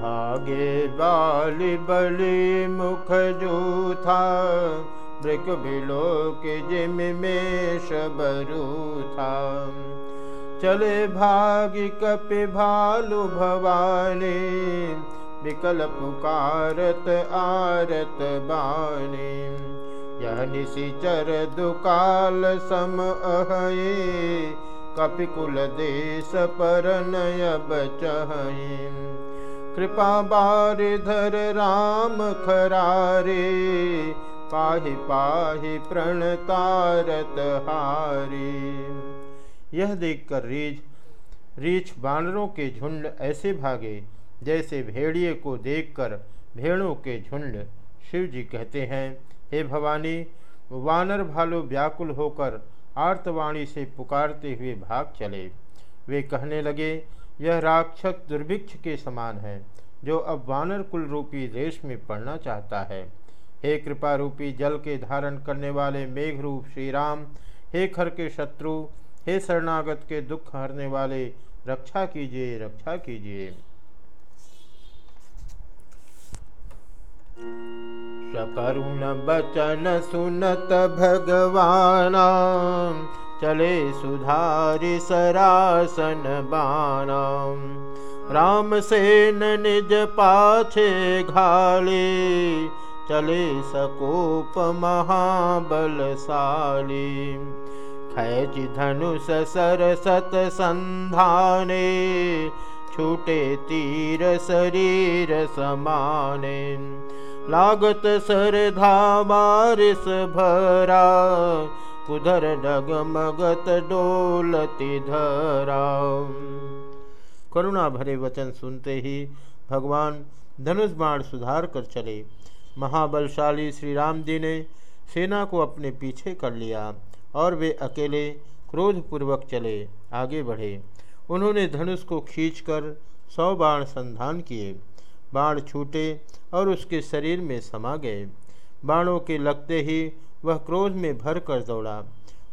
भागे बाली बलि मुख जूथा मृग बिलो के जिम में शबरू था चले भागी कपि भालु भवानी विकल पुकारत आरत बानी। यह निशिचर दुकाल सम अहे कपिकुल देश पर नय बचहि कृपा बारिधर राम खरारे, पाहि पाहि प्रणतारत हारी। यह देखकर रीछ रीछ बानरों के झुंड ऐसे भागे, जैसे भेड़िए को देखकर भेड़ों के झुंड शिव जी कहते हैं, हे भवानी, वानर भालू व्याकुल होकर आर्तवाणी से पुकारते हुए भाग चले। वे कहने लगे यह राक्षस दुर्भिक्ष के समान है, जो अब वानर कुल रूपी देश में पड़ना चाहता है। हे कृपा रूपी जल के धारण करने वाले मेघ रूप श्री राम हे खर के शत्रु, हे शरणागत के दुख हरने वाले, रक्षा कीजिए रक्षा कीजिए। सकरुण बचन सुनत भगवान चले सुधारि सरासन बाण। राम सेन निज पाछे घाले चले सकोप महाबलशाली खैच धनुष सरसत संधाने छूटे तीर शरीर समाने। लागत सरधा बारिश भरा कुधर डगमगत डोलती धरा करुणा भरे वचन सुनते ही भगवान धनुष बाण सुधार कर चले। महाबलशाली श्री राम जी ने सेना को अपने पीछे कर लिया और वे अकेले क्रोधपूर्वक चले, आगे बढ़े। उन्होंने धनुष को खींचकर सौ बाण संधान किए। बाण छूटे और उसके शरीर में समा गए। बाणों के लगते ही वह क्रोध में भर कर दौड़ा।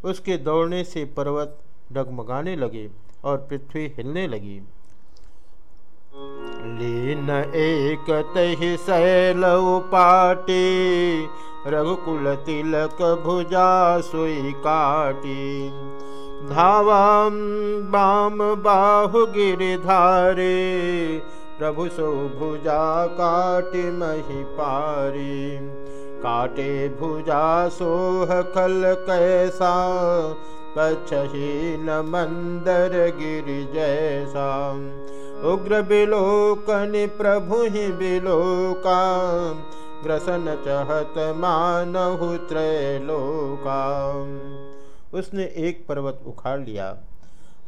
उसके दौड़ने से पर्वत डगमगाने लगे और पृथ्वी हिलने लगी। लीन एक पाटी, रघुकुल तिलक भुजा सुई काटी। धावाम बाम बाहु गिरिधारे प्रभु सो भुजा काटि मही पारी। काटे भुजा सोह खल कैसा पक्षहीन मंदर गिरि जैसा। उग्र बिलोकन प्रभु ही बिलोका, ग्रसन चहत मानहु त्रैलोका। उसने एक पर्वत उखाड़ लिया।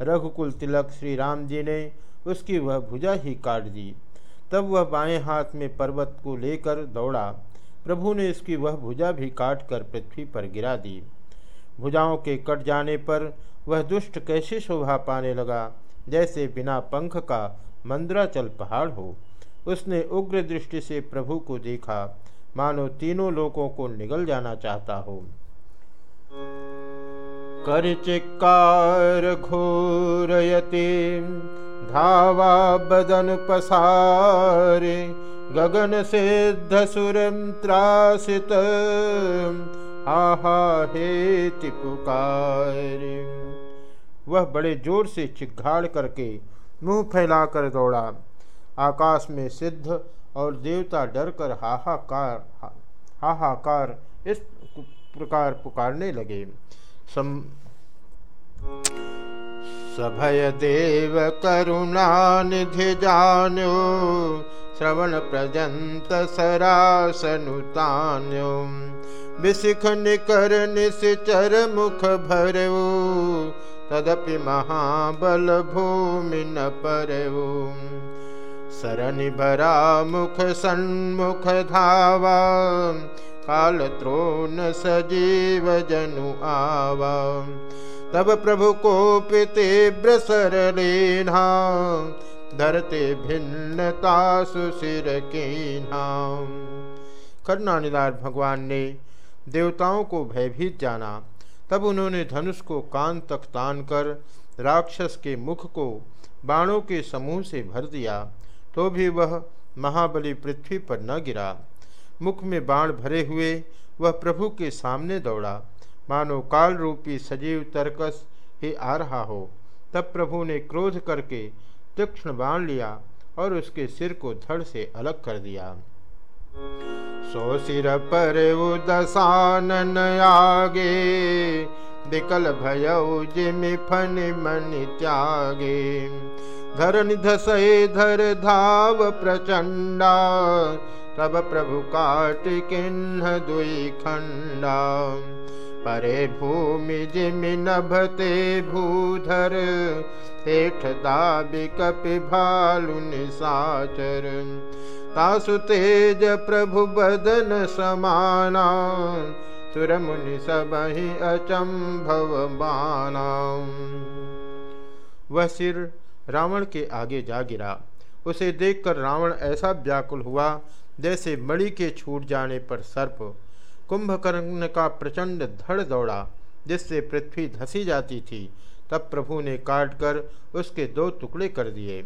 रघुकुल तिलक श्री राम जी ने उसकी वह भुजा ही काट दी। तब वह बाएँ हाथ में पर्वत को लेकर दौड़ा। प्रभु ने इसकी वह भुजा भी काट कर पृथ्वी पर गिरा दी। भुजाओं के कट जाने पर वह दुष्ट कैसे शोभा पाने लगा? जैसे बिना पंख का मंद्राचल पहाड़ हो। उसने उग्र दृष्टि से प्रभु को देखा। मानो तीनों लोगों को निगल जाना चाहता हो। कर चिक्कार घोरयते, धावा बदन पसारे गगन सिद्ध सुरम त्रासित। आहा हे पुकारे वह बड़े ज़ोर से चिघाड़ करके मुँह फैलाकर दौड़ा। आकाश में सिद्ध और देवता डर कर हाहाकार हाहाकार इस प्रकार पुकारने लगे। सम सभय देव करुणा निधि जान्यो, श्रवण प्रजंत सरासनुतान्यो विशिख निकर निश्चर मुख भरऊ तदपि महाबल भूमि न परऊ सरनि भरा मुख सन्मुख धावा, काल त्रोन सजीव जनु आवा। तब प्रभु को तीव्र सर लेना धरते भिन्नता सुशिर के नाम करुणानिदार भगवान ने देवताओं को भयभीत जाना, तब उन्होंने धनुष को कान तक तान कर राक्षस के मुख को बाणों के समूह से भर दिया तो भी वह महाबली पृथ्वी पर न गिरा। मुख में बाण भरे हुए वह प्रभु के सामने दौड़ा मानो काल रूपी सजीव तर्कस ही आ रहा हो। तब प्रभु ने क्रोध करके तीक्ष्ण बाण लिया और उसके सिर को धड़ से अलग कर दिया। सो सिर पर उदसानन आगे विकल भय जिमि फन मन त्यागे। धरन धसय धर धाव प्रचंडा, तब प्रभु काट किन्ह दुई खंडा। परे भूमि जिमि नभते भूधर, हेठ दाबि कपि भालु निसाचर तासु तेज प्रभु बदन समाना, सुर मुनि सब ही अचंभव माना वह सिर रावण के आगे जा गिरा। उसे देखकर रावण ऐसा व्याकुल हुआ जैसे मणि के छूट जाने पर सर्प कुंभकर्ण का प्रचंड धड़ दौड़ा, जिससे पृथ्वी धसी जाती थी। तब प्रभु ने काट कर उसके दो टुकड़े कर दिए।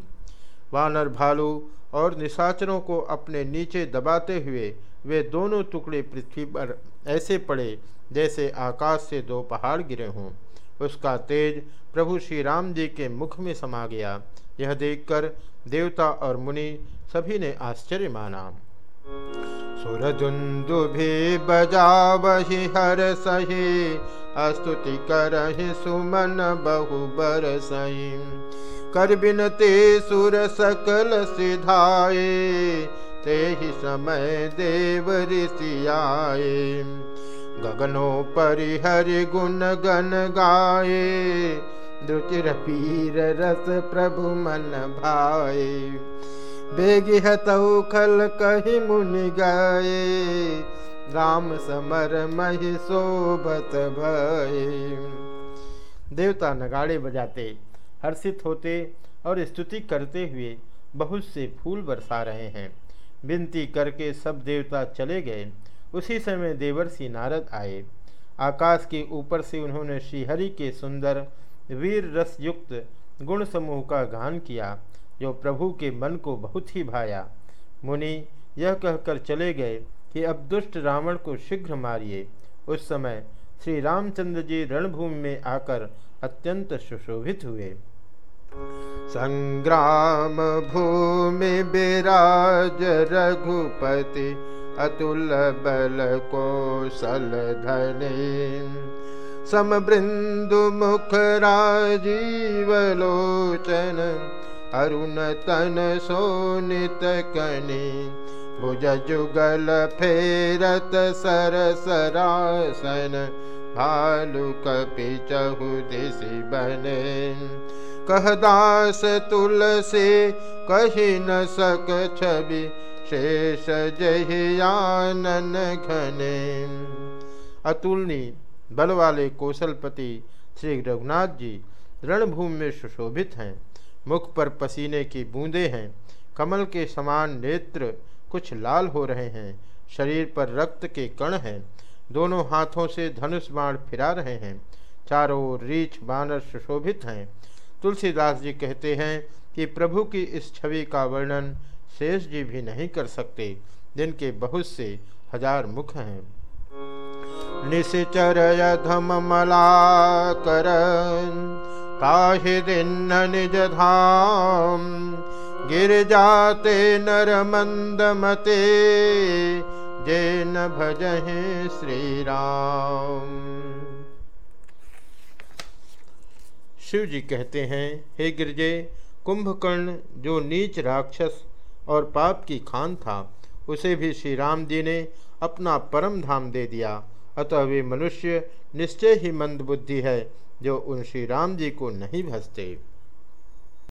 वानर भालू और निशाचरों को अपने नीचे दबाते हुए वे दोनों टुकड़े पृथ्वी पर ऐसे पड़े, जैसे आकाश से दो पहाड़ गिरे हों। उसका तेज प्रभु श्री राम जी के मुख में समा गया। यह देखकर देवता और मुनि सभी ने आश्चर्य माना। सुरदुन्दुभि बजावहि हर सही अस्तुति करहि सुमन बहु बर सही कर बिनते सुर सकल सिधाए ते ही समय देव दुचिर पीर रस प्रभु मन भाए बेगी हतऊ खल कही मुनि गए राम समर मही शोभत भय। देवता नगाड़े बजाते, हर्षित होते और स्तुति करते हुए बहुत से फूल बरसा रहे हैं। विनती करके सब देवता चले गए। उसी समय देवर्षि नारद आए। आकाश के ऊपर से उन्होंने श्रीहरि के सुंदर वीर रस युक्त गुण समूह का गान किया। जो प्रभु के मन को बहुत ही भाया। मुनि यह कहकर चले गए कि अब दुष्ट रावण को शीघ्र मारिए। उस समय श्री रामचंद्र जी रणभूमि में आकर अत्यंत सुशोभित हुए। संग्राम भूमि विराज रघुपति अतुल बल कौशल धने। समबृंदु मुख राजीव लोचन अरुण तन सोनित कनि, भुज जुगल फेरत सर सरासन भालु कपि चहु दिशि बने। कह दास तुलसी, कही न सक छवि, शेष जहियानन घने। अतुलनी बल वाले कौशलपति श्री रघुनाथ जी, रणभूमि में सुशोभित हैं। मुख पर पसीने की बूंदें हैं, कमल के समान नेत्र कुछ लाल हो रहे हैं, शरीर पर रक्त के कण हैं। दोनों हाथों से धनुष बाण फिरा रहे हैं, चारों ओर रीछ बानर सुशोभित हैं। तुलसीदास जी कहते हैं कि प्रभु की इस छवि का वर्णन शेष जी भी नहीं कर सकते, जिनके बहुत से हज़ार मुख हैं। निश्चर मला कर ताहि निज धाम गिर जाते नर मंद मते जे न भजहे श्री राम शिव जी कहते हैं, हे गिरजे, कुंभकर्ण जो नीच राक्षस और पाप की खान था, उसे भी श्री राम जी ने अपना परम धाम दे दिया। अतः वे मनुष्य निश्चय ही मंदबुद्धि है जो उन श्री राम जी को नहीं भसते